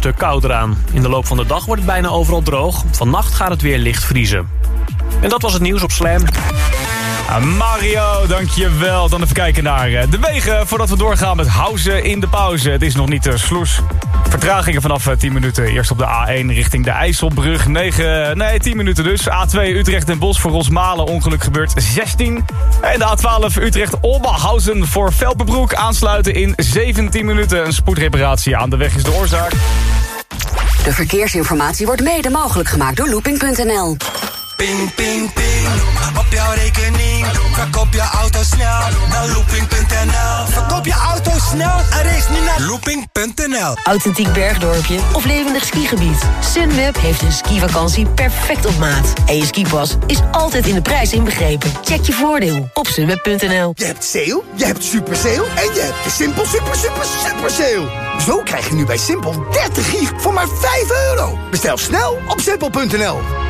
stuk kouder aan. In de loop van de dag wordt het bijna overal droog. Vannacht gaat het weer licht vriezen. En dat was het nieuws op Slam. Ah, Mario, dankjewel. Dan even kijken naar eh, de wegen voordat we doorgaan met Housen in de pauze. Het is nog niet uh, sloes. Vertragingen vanaf 10 eh, minuten. Eerst op de A1 richting de IJsselbrug. 9, nee, 10 minuten dus. A2 Utrecht en Bos voor Rosmalen. Ongeluk gebeurt 16. En de A12 Utrecht Olbahausen voor Velpenbroek. Aansluiten in 17 minuten. Een spoedreparatie aan de weg is de oorzaak. De verkeersinformatie wordt mede mogelijk gemaakt door looping.nl. Ping, ping, ping. Op jouw rekening. Verkoop je auto snel naar looping.nl. Verkoop je auto snel en race nu naar looping.nl. Authentiek bergdorpje of levendig skigebied. Sunweb heeft een skivakantie perfect op maat. En je skipas is altijd in de prijs inbegrepen. Check je voordeel op sunweb.nl. Je hebt sale, je hebt super sale en je hebt de Simpel super super super sale. Zo krijg je nu bij Simpel 30 gig voor maar 5 euro. Bestel snel op simpel.nl.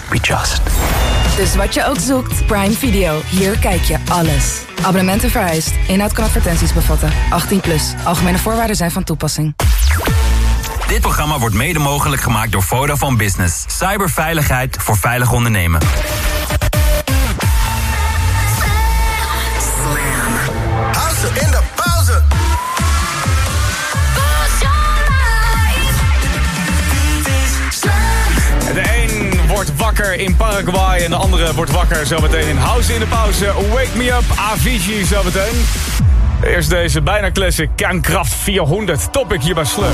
Be just. Dus wat je ook zoekt, Prime Video. Hier kijk je alles. Abonnementen vereist. Inhoud kan advertenties bevatten. 18 plus. Algemene voorwaarden zijn van toepassing. Dit programma wordt mede mogelijk gemaakt door Vodafone Business. Cyberveiligheid voor veilig ondernemen. Wakker in Paraguay en de andere wordt wakker zometeen in House in de pauze. Wake me up, Avicii zometeen. Eerst deze bijna classic Kernkraft 400 topic hier bij Slum.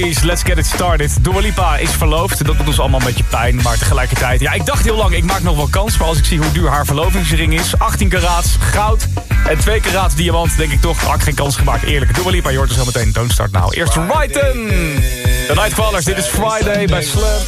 Let's Get It Started. Dua Lipa is verloofd. Dat doet ons allemaal een beetje pijn. Maar tegelijkertijd, ja, ik dacht heel lang, ik maak nog wel kans. Maar als ik zie hoe duur haar verlovingsring is. 18 karaats goud en 2 karaat diamant. Denk ik toch, had geen kans gemaakt. Eerlijk, Dua Lipa, je zo meteen. Don't start nou. Eerst Righten. The Nightfallers. dit is Friday bij Slam.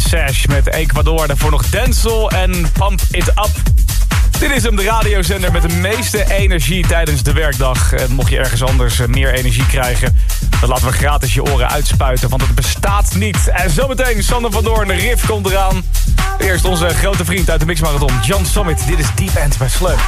Sash met Ecuador. Daarvoor nog Denzel en Pump It Up. Dit is hem, de radiozender met de meeste energie tijdens de werkdag. En mocht je ergens anders eh, meer energie krijgen... dan laten we gratis je oren uitspuiten, want het bestaat niet. En zometeen Sander van Doorn, de riff komt eraan. Eerst onze grote vriend uit de Mixmarathon, Jan Summit. Dit is Deep End bij Sleuk.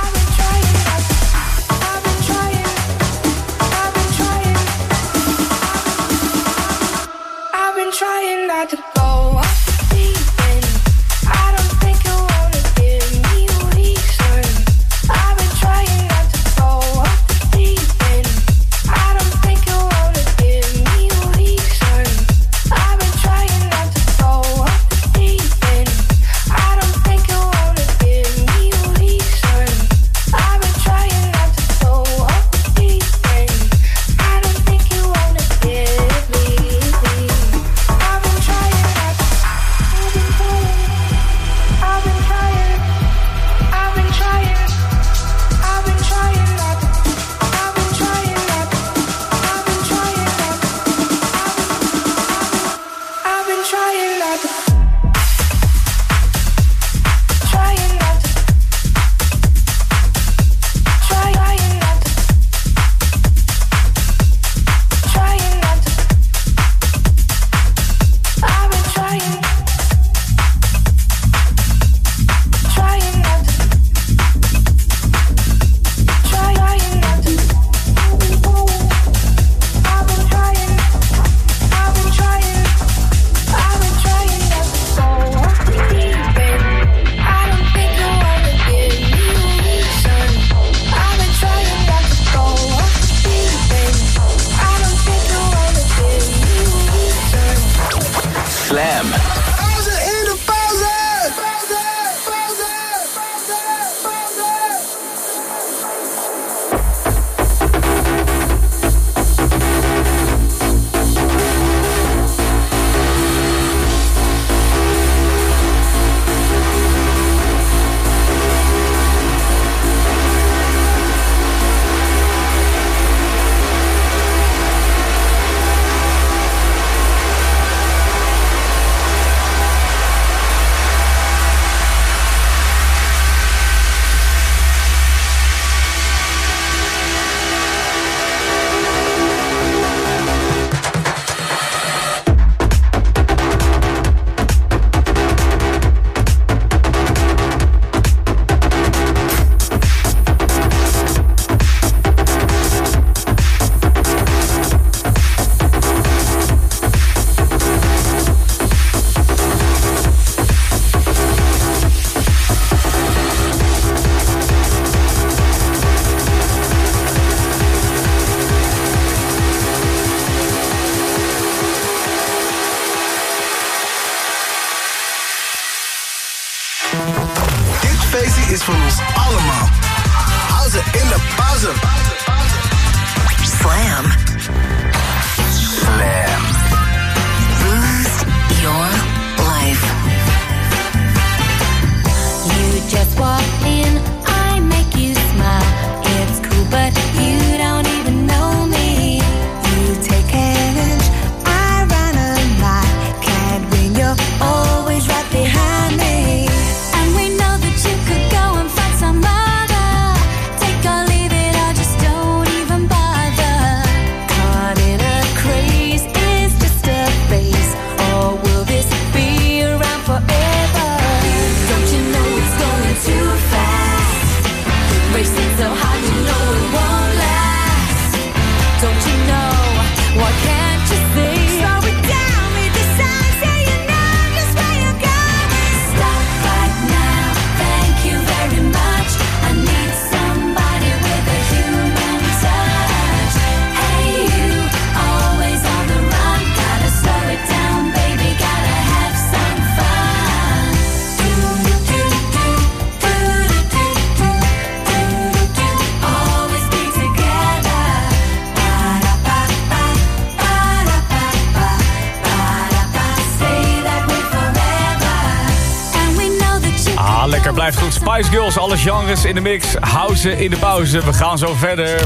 Spice Girls, alles genres in de mix. Houden in de pauze, we gaan zo verder.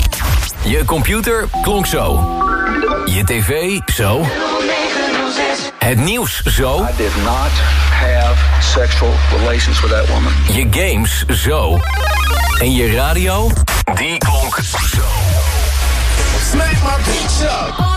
Je computer klonk zo. Je tv zo. Het nieuws zo. I did not have sexual relations with that woman. Je games zo. En je radio, die klonk zo. Smack my pizza. Oh,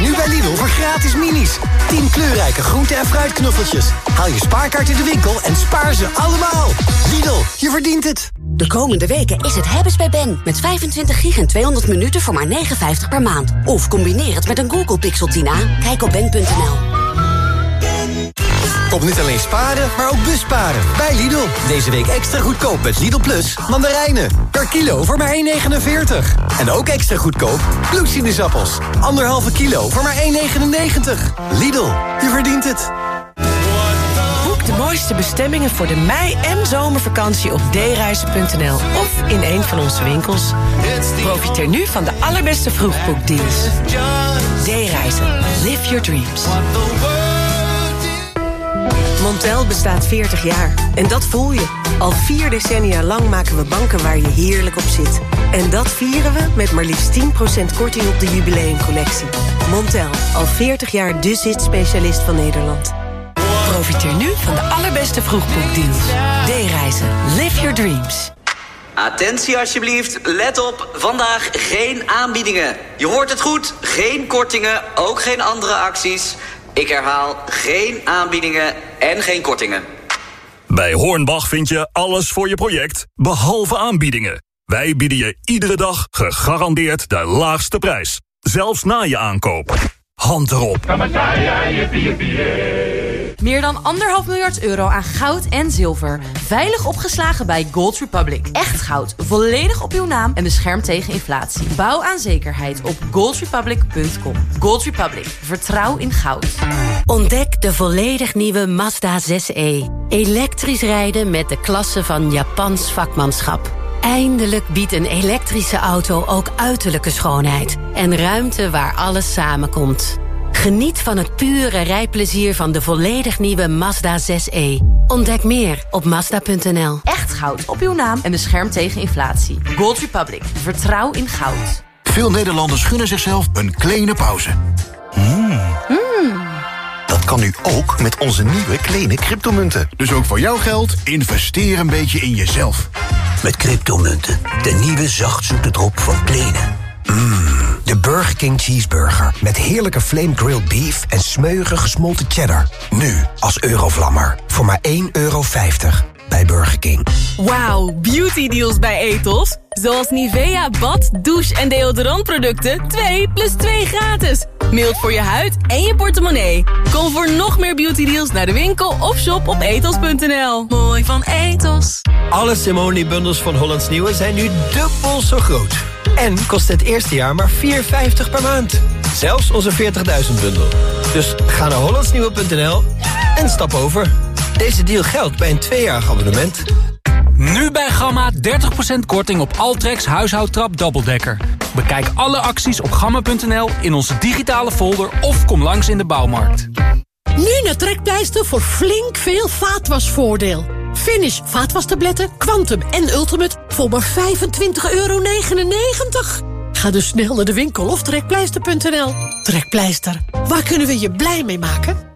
Nu bij Lidl voor gratis minis. 10 kleurrijke groente- en fruitknuffeltjes. Haal je spaarkaart in de winkel en spaar ze allemaal. Lidl, je verdient het. De komende weken is het hebben's bij Ben. Met 25 gig en 200 minuten voor maar 59 per maand. Of combineer het met een Google Pixel 10a. Kijk op ben.nl. Kom niet alleen sparen, maar ook busparen. Bij Lidl. Deze week extra goedkoop met Lidl Plus mandarijnen. Per kilo voor maar 1,49. En ook extra goedkoop bloedsinusappels. Anderhalve kilo voor maar 1,99. Lidl, je verdient het. Boek de mooiste bestemmingen voor de mei- en zomervakantie op dereizen.nl of in een van onze winkels. Profiteer nu van de allerbeste vroegboekdeals. D-reizen. Live your dreams. Montel bestaat 40 jaar. En dat voel je. Al vier decennia lang maken we banken waar je heerlijk op zit. En dat vieren we met maar liefst 10% korting op de jubileumcollectie. Montel, al 40 jaar de zit-specialist van Nederland. Profiteer nu van de allerbeste vroegboekdeals. D-reizen. Live your dreams. Attentie alsjeblieft, let op, vandaag geen aanbiedingen. Je hoort het goed, geen kortingen, ook geen andere acties. Ik herhaal, geen aanbiedingen en geen kortingen. Bij Hornbach vind je alles voor je project, behalve aanbiedingen. Wij bieden je iedere dag gegarandeerd de laagste prijs. Zelfs na je aankoop. Hand erop. Meer dan anderhalf miljard euro aan goud en zilver. Veilig opgeslagen bij Gold Republic. Echt goud, volledig op uw naam en beschermd tegen inflatie. Bouw aan zekerheid op goldrepublic.com. Gold Republic, vertrouw in goud. Ontdek de volledig nieuwe Mazda 6e. Elektrisch rijden met de klasse van Japans vakmanschap. Eindelijk biedt een elektrische auto ook uiterlijke schoonheid. En ruimte waar alles samenkomt. Geniet van het pure rijplezier van de volledig nieuwe Mazda 6e. Ontdek meer op Mazda.nl. Echt goud op uw naam en beschermd tegen inflatie. Gold Republic, vertrouw in goud. Veel Nederlanders gunnen zichzelf een kleine pauze. Dat kan nu ook met onze nieuwe kleine cryptomunten. Dus ook voor jouw geld, investeer een beetje in jezelf. Met cryptomunten, de nieuwe zachtzoete drop van Kleene. Mmm, de Burger King Cheeseburger. Met heerlijke flame grilled beef en smeuige gesmolten cheddar. Nu als Eurovlammer. Voor maar 1,50 euro bij Burger King. Wauw, beauty deals bij Etos. Zoals Nivea bad, douche en deodorantproducten 2 plus 2 gratis. Mild voor je huid en je portemonnee. Kom voor nog meer beauty deals naar de winkel of shop op etos.nl. Mooi van Etos. Alle Simone-bundels van Hollands Nieuwe zijn nu dubbel zo groot. En kost het eerste jaar maar 4,50 per maand. Zelfs onze 40.000 bundel. Dus ga naar hollandsnieuwe.nl en stap over. Deze deal geldt bij een tweejarig abonnement. Nu bij Gamma 30% korting op Altrex huishoudtrap dubbeldekker. Bekijk alle acties op gamma.nl in onze digitale folder of kom langs in de bouwmarkt. Nu naar Trekpleister voor flink veel vaatwasvoordeel. Finish vaatwastabletten, Quantum en Ultimate voor maar 25,99 euro. Ga dus snel naar de winkel of trekpleister.nl. Trekpleister, waar kunnen we je blij mee maken?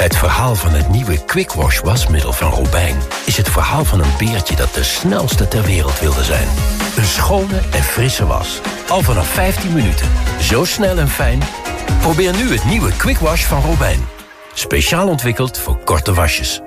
Het verhaal van het nieuwe Quick Wash wasmiddel van Robijn is het verhaal van een beertje dat de snelste ter wereld wilde zijn. Een schone en frisse was. Al vanaf 15 minuten. Zo snel en fijn. Probeer nu het nieuwe Quick Wash van Robijn. Speciaal ontwikkeld voor korte wasjes.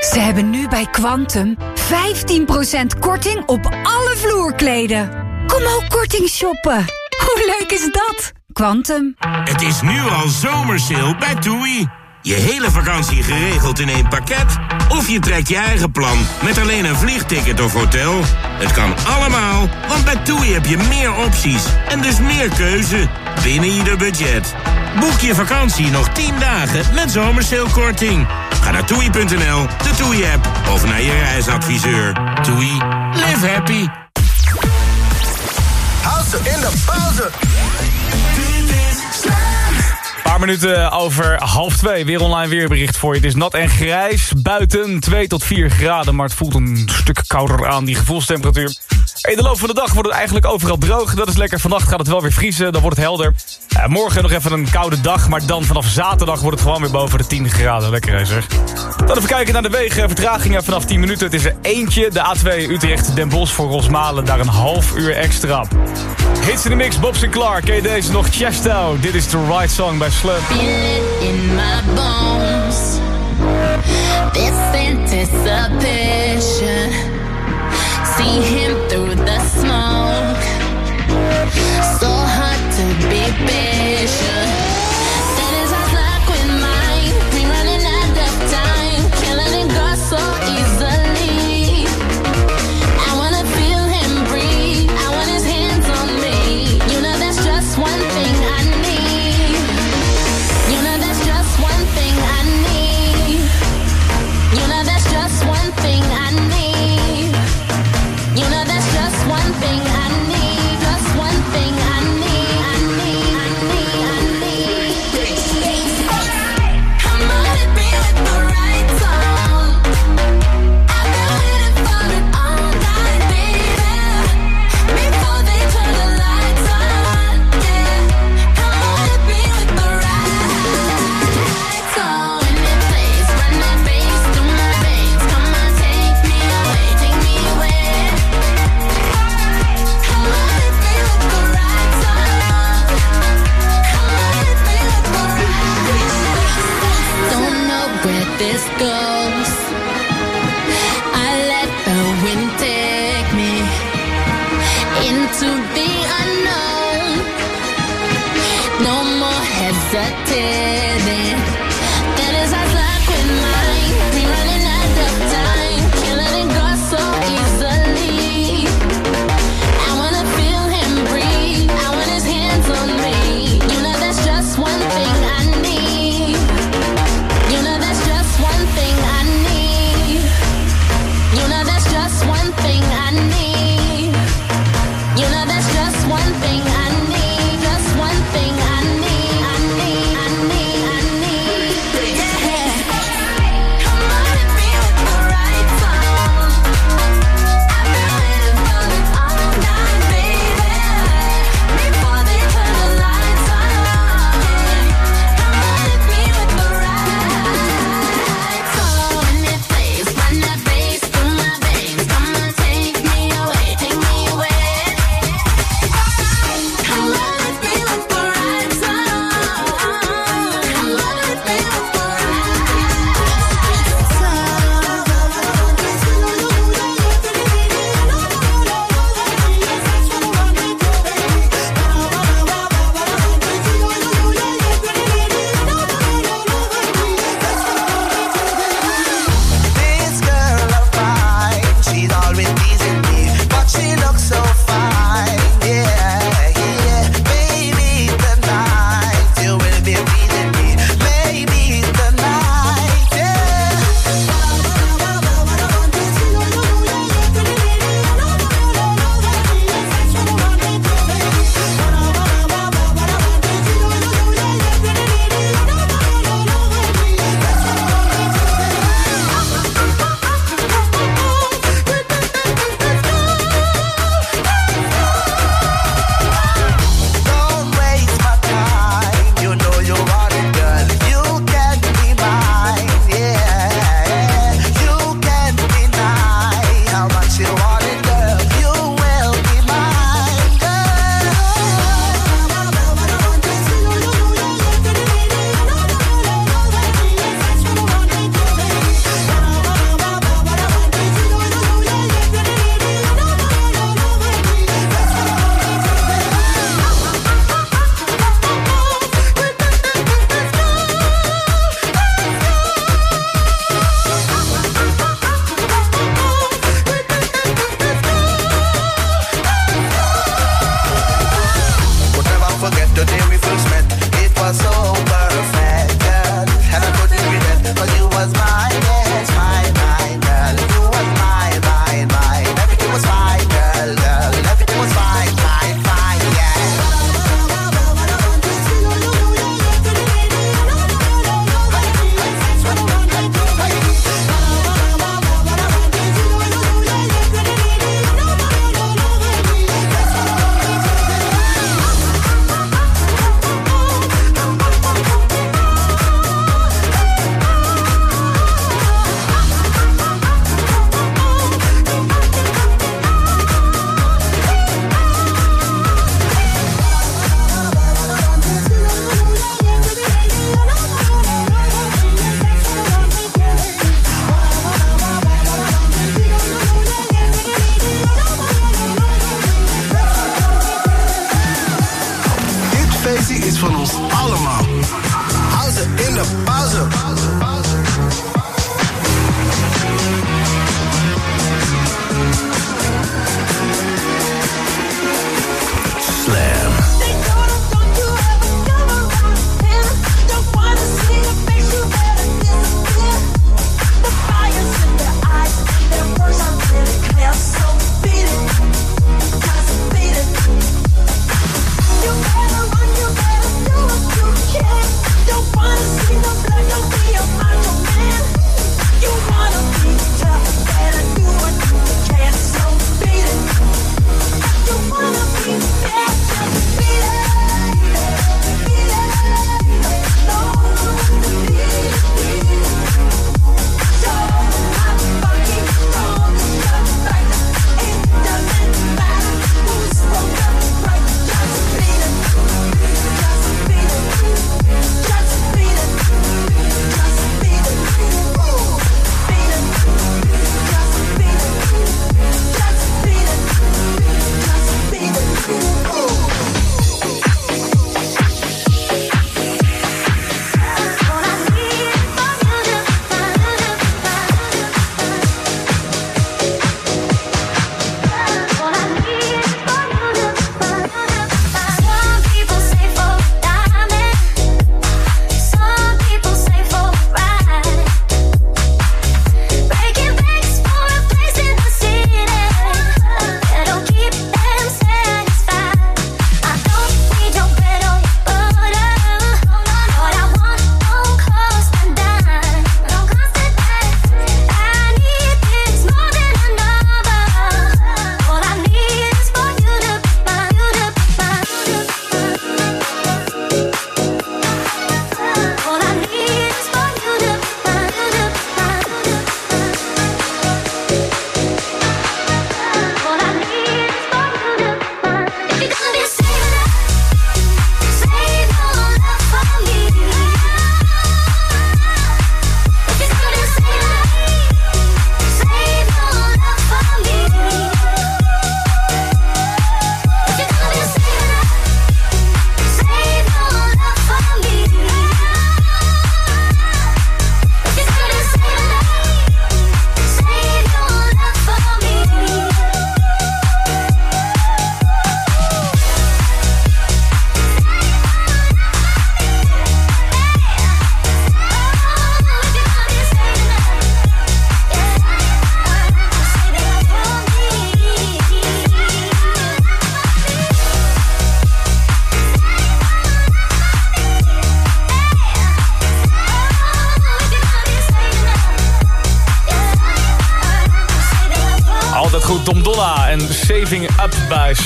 Ze hebben nu bij Quantum 15% korting op alle vloerkleden. Kom ook korting shoppen. Hoe leuk is dat? Quantum. Het is nu al zomersale bij TUI. Je hele vakantie geregeld in één pakket? Of je trekt je eigen plan met alleen een vliegticket of hotel? Het kan allemaal, want bij TUI heb je meer opties en dus meer keuze binnen ieder budget. Boek je vakantie nog 10 dagen met zomersalekorting. Ga naar toei.nl, de TUI-app of naar je reisadviseur. TUI, live happy. House in de pauze. Minuten over half twee. Weer online weerbericht voor je. Het is nat en grijs. Buiten 2 tot 4 graden. Maar het voelt een stuk kouder aan, die gevoelstemperatuur. In de loop van de dag wordt het eigenlijk overal droog. Dat is lekker. Vannacht gaat het wel weer vriezen. Dan wordt het helder. Uh, morgen nog even een koude dag. Maar dan vanaf zaterdag wordt het gewoon weer boven de 10 graden. Lekker hè zeg. Dan even kijken naar de wegen. Vertragingen vanaf 10 minuten. Het is er eentje. De A2 Utrecht Den Bosch voor Rosmalen. Daar een half uur extra. Hits in de mix. Bob Sinclair. Ken je deze nog? Chesto. Dit is The Right Song bij. In my bones. This anticipation. See him through the smoke. So hard to be.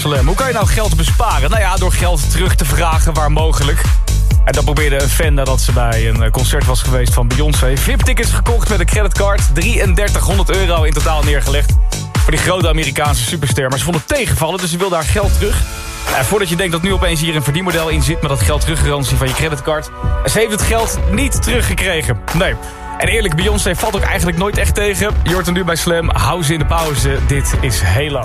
Slam. Hoe kan je nou geld besparen? Nou ja, door geld terug te vragen waar mogelijk. En dat probeerde een fan nadat ze bij een eh, concert was geweest van Beyoncé. VIP-tickets gekocht met een creditcard. 3300 euro in totaal neergelegd. Voor die grote Amerikaanse superster. Maar ze vond het tegenvallen, dus ze wilde haar geld terug. En voordat je denkt dat nu opeens hier een verdienmodel in zit... met dat geld teruggarantie van je creditcard... ze heeft het geld niet teruggekregen. Nee. En eerlijk, Beyoncé valt ook eigenlijk nooit echt tegen. Je hem nu bij Slam. Hou ze in de pauze. Dit is Halo.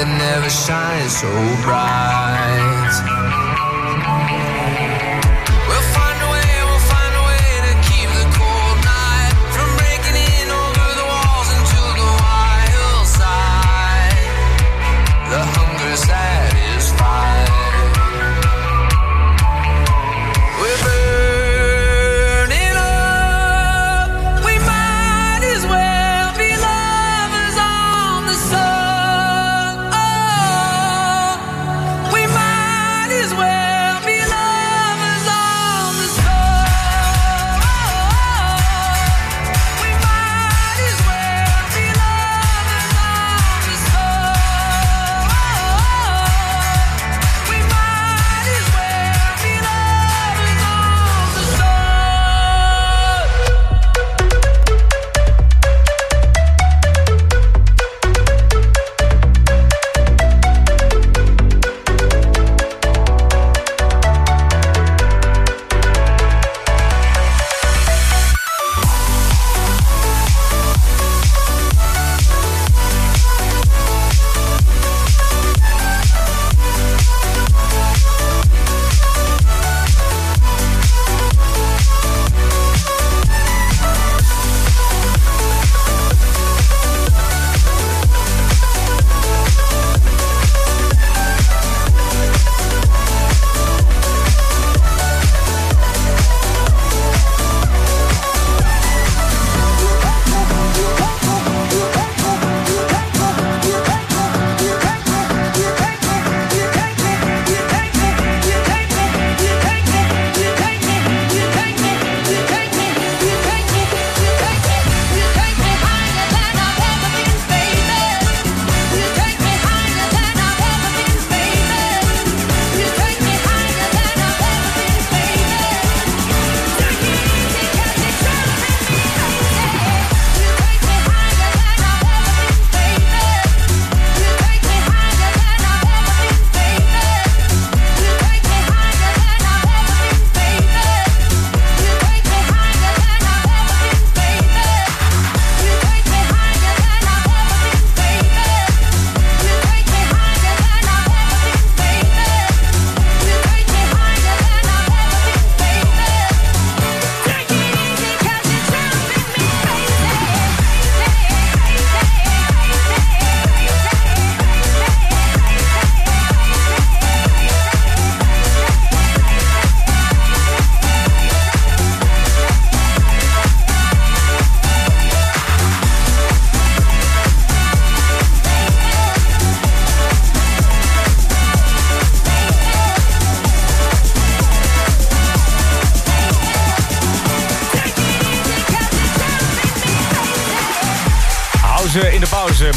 That never shines so bright.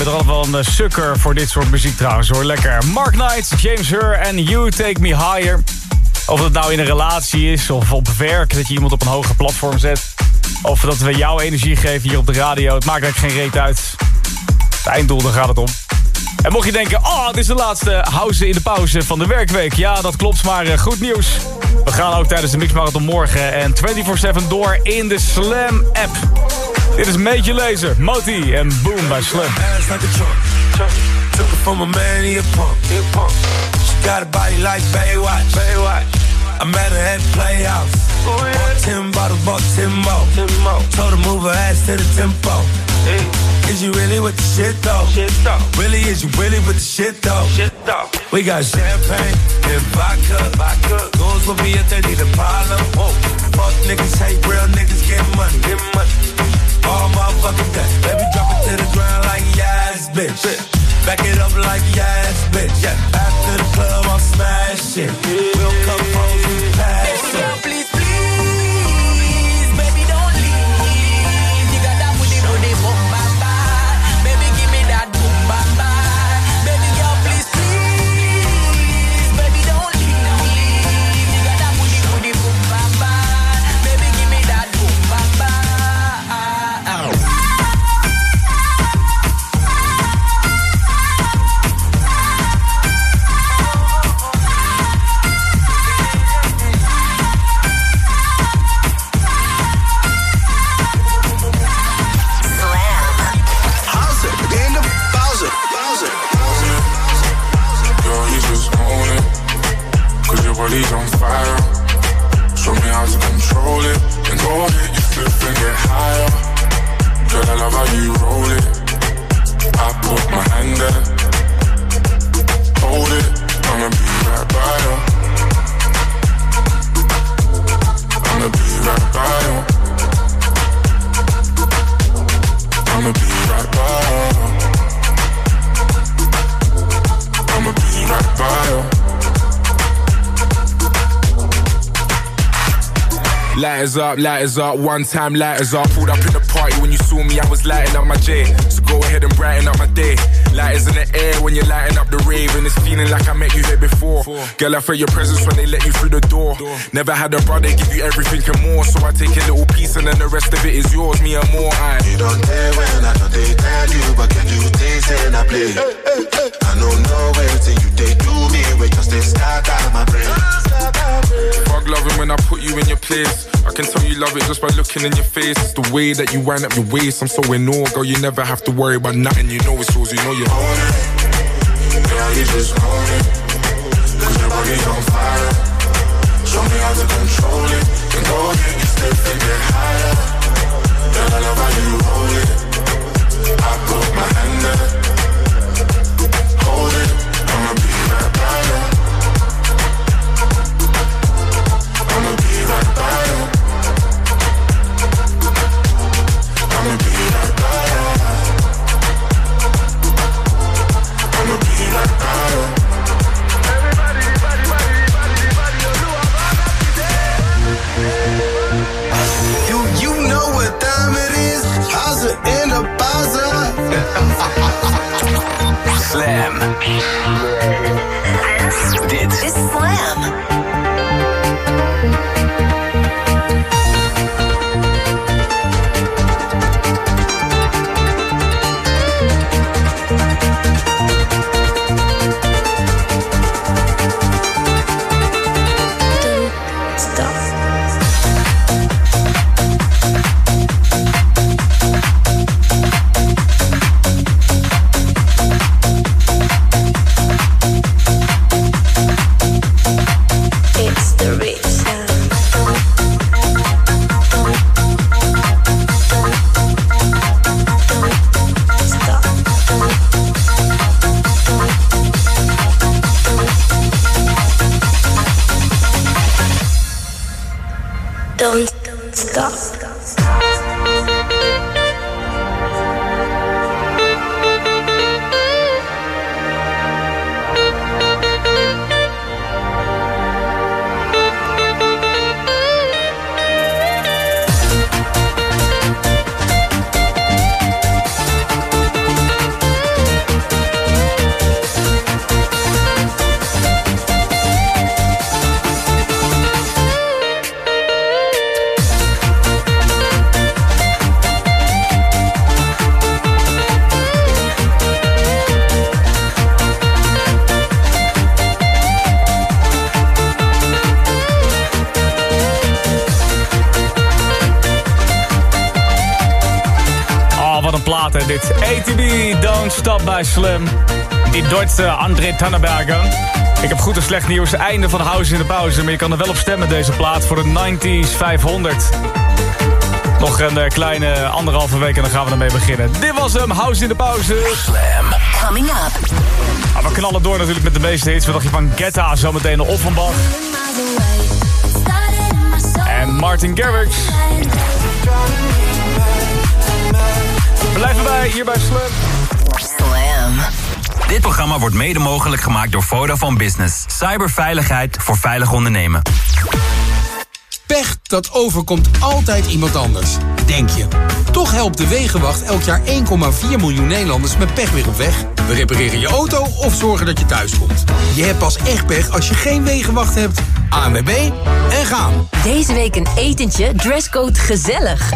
Met er wel een eh, sukker voor dit soort muziek trouwens hoor. Lekker. Mark Knight, James Hur en You Take Me Higher. Of het nou in een relatie is of op werk. Dat je iemand op een hoger platform zet. Of dat we jouw energie geven hier op de radio. Het maakt eigenlijk geen reet uit. Het einddoel, daar gaat het om. En mocht je denken, oh, dit is de laatste House in de pauze van de werkweek. Ja, dat klopt, maar eh, goed nieuws. We gaan ook tijdens de Mixmarathon morgen en 24-7 door in de Slam app. Dit is Major Laser, Moti en Boom bij Slam. ass like a trunk. Took her from a man, he a punk. He a punk. She got a body like Baywatch. Baywatch. I met her at Playhouse. Oh, yeah. Bought ten bottles, bought ten more. ten more. Told her move her ass to the tempo. Is you really with the shit though? Shit though. Really, is you really with the shit though? Shit though. We got champagne and vodka. Vodka. Goes with me if they need a problem. Whoa. Fuck niggas, hate real niggas, get money. Get money. All motherfucking day. Baby, drop it to the ground like yes, bitch. Back it up like yes, bitch. Yeah. After the club, I'll smash it. We'll come home, body's on fire. Show me how to control it. Then go ahead, you flip and get higher. Girl, I love how you roll it. I put my hand there. Hold it, I'ma be right by you. I'ma be right by you. I'ma be right by you. I'ma be right by you. Lighters up, lighters up, one time lighters up. Pulled up in the party when you saw me, I was lighting up my J. So go ahead and brighten up my day. Lighters in the air when you're lighting up the rave, and it's feeling like I met you here before. Girl, I felt your presence when they let you through the door. Never had a brother give you everything and more, so I take a little piece and then the rest of it is yours, me and more. I. You don't tell when I don't they tell you, but can you taste and I play? I don't know where till you they do me, we just they start out my brain. Fuck loving when I put you in your place. I can tell you love it just by looking in your face. It's the way that you wind up your waist. I'm so in awe, girl. You never have to worry about nothing. You know it's yours. You know you own it. Girl, you just own it. Cause your body on fire. Show me how to control it. Then go get it stiff and get higher. Girl, I love how you hold it. I put my hand there. Hold it. I'ma you. I'ma be right by you. I'ma be right by you. I'ma be right by you. You, you know what time it is. House in the plaza. Slam. Is Slam. Slim. Die Duitse André Tannenberger. Ik heb goed en slecht nieuws. Einde van House in de pauze. Maar je kan er wel op stemmen, deze plaat, voor de 90s 500. Nog een eh, kleine anderhalve week en dan gaan we ermee beginnen. Dit was hem, House in de pauze. Slam. Coming up. Ah, we knallen door natuurlijk met de meeste hits. Wat dacht je van Getta, zometeen de Offenbach. En Martin Garrix. Blijf erbij, hier bij Slam. Slam. Dit programma wordt mede mogelijk gemaakt door Vodafone Business. Cyberveiligheid voor veilig ondernemen. Pech, dat overkomt altijd iemand anders. Denk je. Toch helpt de Wegenwacht elk jaar 1,4 miljoen Nederlanders met pech weer op weg. We repareren je auto of zorgen dat je thuis komt. Je hebt pas echt pech als je geen Wegenwacht hebt. ANWB en gaan. Deze week een etentje, dresscode gezellig.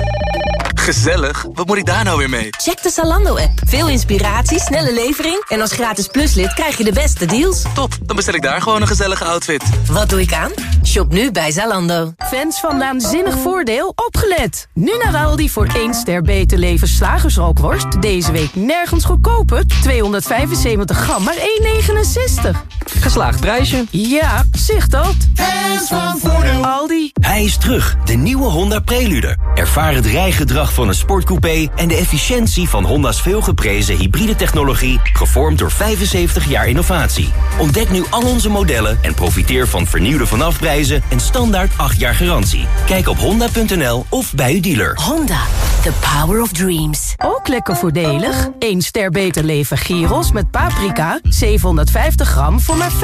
Gezellig? Wat moet ik daar nou weer mee? Check de Zalando-app. Veel inspiratie, snelle levering... en als gratis pluslid krijg je de beste deals. Top, dan bestel ik daar gewoon een gezellige outfit. Wat doe ik aan? Shop nu bij Zalando. Fans van Naanzinnig Voordeel, opgelet! Nu naar Aldi voor 1 ster beter leven slagersrookworst. Deze week nergens goedkoper. 275 gram, maar 1,69. Geslaagd prijsje. Ja, zicht dat. Fans van Voordeel. Aldi. Hij is terug, de nieuwe Honda Prelude. Ervaar het rijgedrag van een sportcoupé en de efficiëntie van Honda's veelgeprezen hybride technologie, gevormd door 75 jaar innovatie. Ontdek nu al onze modellen en profiteer van vernieuwde vanafprijzen en standaard 8 jaar garantie. Kijk op honda.nl of bij uw dealer. Honda, the power of dreams. Ook lekker voordelig. 1 ster beter leven gyros met paprika. 750 gram voor maar 5,99.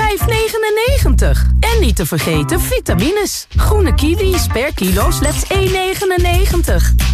En niet te vergeten vitamines. Groene kiwis per kilo slechts 1,99.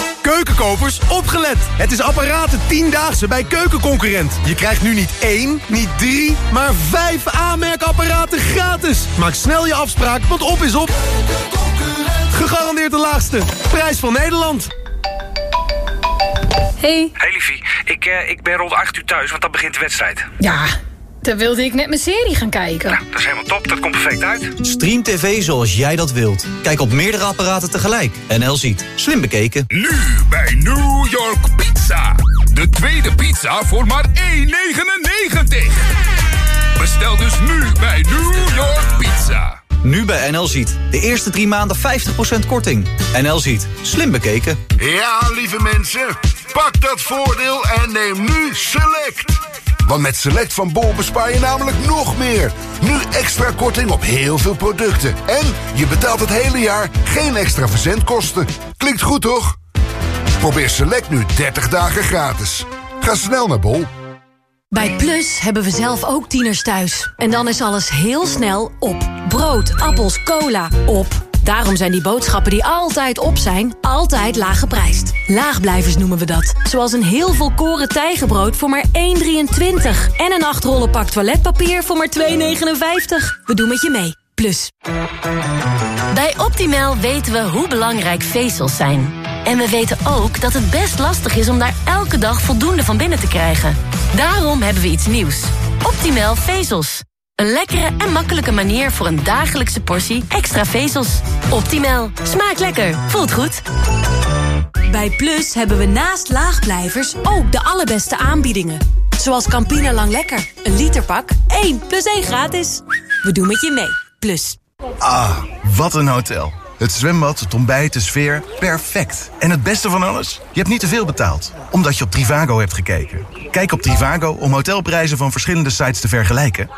Keukenkopers, opgelet! Het is apparaten 10-daagse bij Keukenconcurrent. Je krijgt nu niet één, niet drie, maar vijf aanmerkapparaten gratis. Maak snel je afspraak, want op is op. Gegarandeerd de laagste. Prijs van Nederland. Hey. Hey liefie, ik, eh, ik ben rond 8 uur thuis, want dan begint de wedstrijd. Ja, dan wilde ik net mijn serie gaan kijken. Dat is helemaal top, dat komt perfect uit. Stream TV zoals jij dat wilt. Kijk op meerdere apparaten tegelijk. NL ziet. Slim bekeken. Nu bij New York Pizza. De tweede pizza voor maar 1,99. Bestel dus nu bij New York Pizza. Nu bij NL ziet. De eerste drie maanden 50% korting. NL ziet. Slim bekeken. Ja, lieve mensen. Pak dat voordeel en neem nu Select. Want met Select van Bol bespaar je namelijk nog meer. Nu extra korting op heel veel producten. En je betaalt het hele jaar geen extra verzendkosten. Klinkt goed, toch? Probeer Select nu 30 dagen gratis. Ga snel naar Bol. Bij Plus hebben we zelf ook tieners thuis. En dan is alles heel snel op. Brood, appels, cola, op. Daarom zijn die boodschappen die altijd op zijn, altijd laag geprijsd. Laagblijvers noemen we dat. Zoals een heel volkoren tijgenbrood voor maar 1,23. En een 8 rollen pak toiletpapier voor maar 2,59. We doen met je mee. Plus. Bij Optimal weten we hoe belangrijk vezels zijn. En we weten ook dat het best lastig is om daar elke dag voldoende van binnen te krijgen. Daarom hebben we iets nieuws. Optimal vezels. Een lekkere en makkelijke manier voor een dagelijkse portie extra vezels. Optimal. Smaakt lekker. Voelt goed. Bij Plus hebben we naast laagblijvers ook de allerbeste aanbiedingen. Zoals Campina Lang Lekker. Een literpak. 1 plus 1 gratis. We doen met je mee. Plus. Ah, wat een hotel. Het zwembad, het ontbijt, de sfeer, perfect. En het beste van alles? Je hebt niet te veel betaald, omdat je op Trivago hebt gekeken. Kijk op Trivago om hotelprijzen van verschillende sites te vergelijken